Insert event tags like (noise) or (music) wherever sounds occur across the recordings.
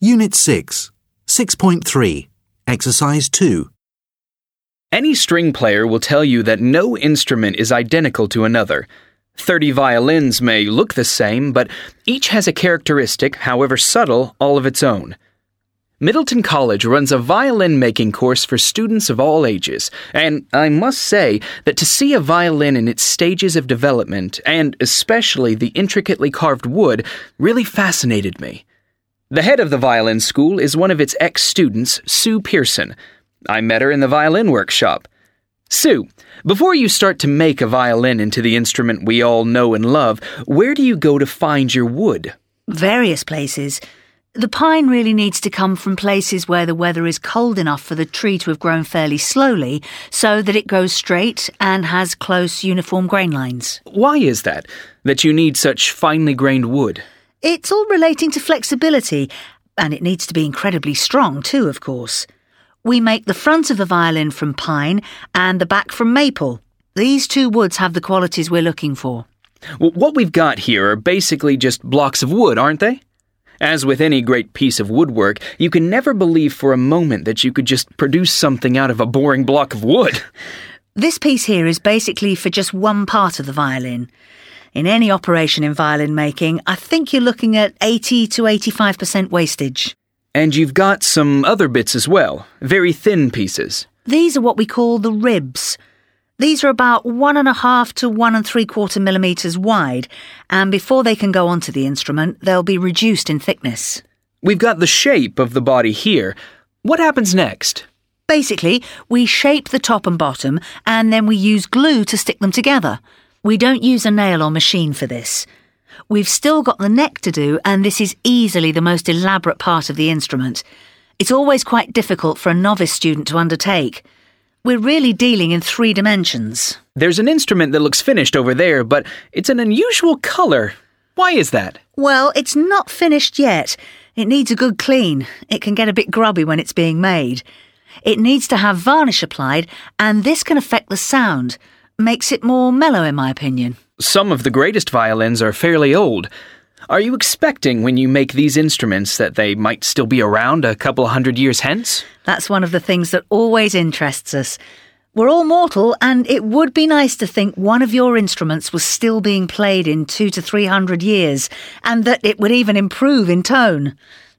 Unit 6, 6.3, Exercise 2. Any string player will tell you that no instrument is identical to another. Thirty violins may look the same, but each has a characteristic, however subtle, all of its own. Middleton College runs a violin making course for students of all ages, and I must say that to see a violin in its stages of development, and especially the intricately carved wood, really fascinated me. The head of the violin school is one of its ex students, Sue Pearson. I met her in the violin workshop. Sue, before you start to make a violin into the instrument we all know and love, where do you go to find your wood? Various places. The pine really needs to come from places where the weather is cold enough for the tree to have grown fairly slowly so that it grows straight and has close uniform grain lines. Why is that, that you need such finely grained wood? It's all relating to flexibility, and it needs to be incredibly strong too, of course. We make the front of the violin from pine and the back from maple. These two woods have the qualities we're looking for. Well, what we've got here are basically just blocks of wood, aren't they? As with any great piece of woodwork, you can never believe for a moment that you could just produce something out of a boring block of wood. (laughs) This piece here is basically for just one part of the violin. In any operation in violin making, I think you're looking at 80 to 85% wastage. And you've got some other bits as well, very thin pieces. These are what we call the ribs. These are about one and a half to one and three quarter millimetres wide, and before they can go onto the instrument, they'll be reduced in thickness. We've got the shape of the body here. What happens next? Basically, we shape the top and bottom, and then we use glue to stick them together. We don't use a nail or machine for this. We've still got the neck to do, and this is easily the most elaborate part of the instrument. It's always quite difficult for a novice student to undertake. We're really dealing in three dimensions. There's an instrument that looks finished over there, but it's an unusual color. Why is that? Well, it's not finished yet. It needs a good clean. It can get a bit grubby when it's being made. It needs to have varnish applied, and this can affect the sound. Makes it more mellow, in my opinion. Some of the greatest violins are fairly old. Are you expecting when you make these instruments that they might still be around a couple hundred years hence? That's one of the things that always interests us. We're all mortal, and it would be nice to think one of your instruments was still being played in two to three hundred years, and that it would even improve in tone.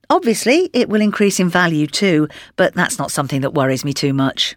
Obviously, it will increase in value too, but that's not something that worries me too much.